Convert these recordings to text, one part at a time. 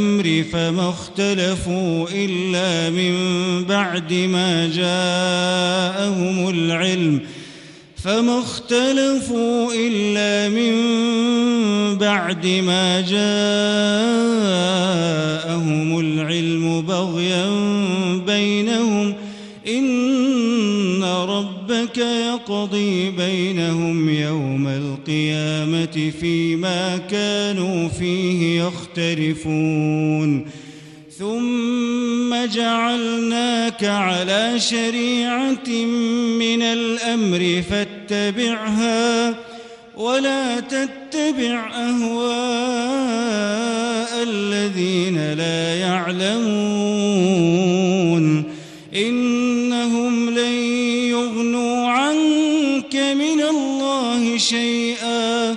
الأمر فما اختلفوا إلا من بعد ما جاءهم العلم فما اختلفوا إلا من بعد ما جاءهم العلم بغيا بينهم إن ربك يقضي بينهم يوم القيامة فيما كانوا فيه يختلفون. ثم جعلناك على شريعة من الأمر فاتبعها ولا تتبع أهواء الذين لا يعلمون. إنهم لن يغنوا عنك من الله شيئا.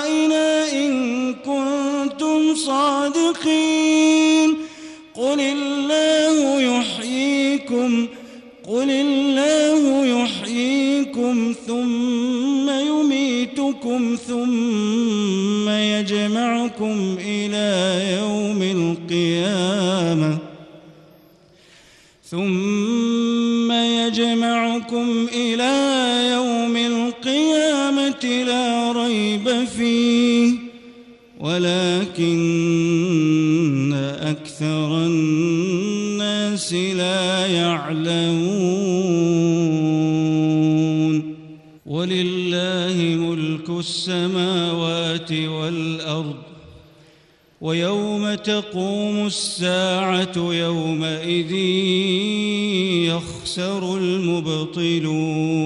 يحييكم قل الله يحييكم ثم يميتكم ثم يجمعكم إلى يوم القيامة. ثم يجمعكم إلى السماوات والأرض ويوم تقوم الساعة يومئذ يخسر المبطلون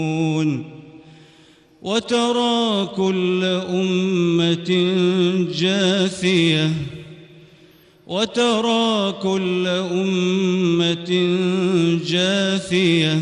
وترى كل أمة جاثية وترى كل أمة جاثية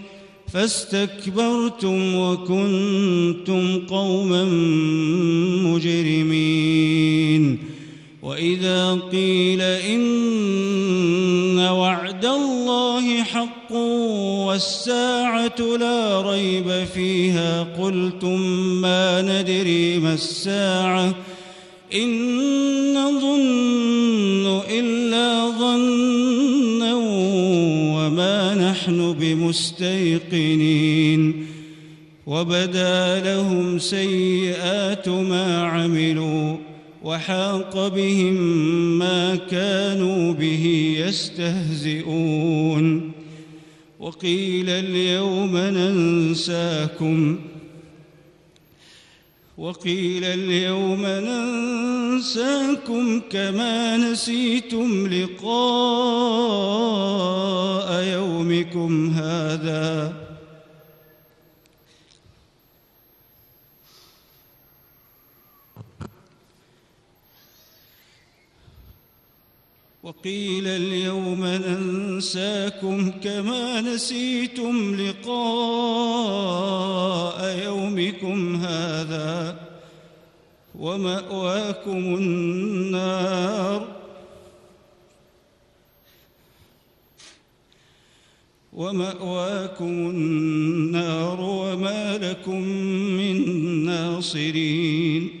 فاستكبرتم وكنتم قوما مجرمين. وإذا قيل إن وعد الله حق والساعة لا ريب فيها قلتم ما ندري ما الساعة. إن نظن إلا نحن بمستيقنين وبدا لهم سيئات ما عملوا وحاق بهم ما كانوا به يستهزئون. وقيل اليوم ننساكم وقيل اليوم ننساكم كما نسيتم لقاء يومكم هذا. وقيل اليوم ننساكم كما نسيتم لقاء يومكم هذا ومأواكم النار ومأواكم النار وما لكم من ناصرين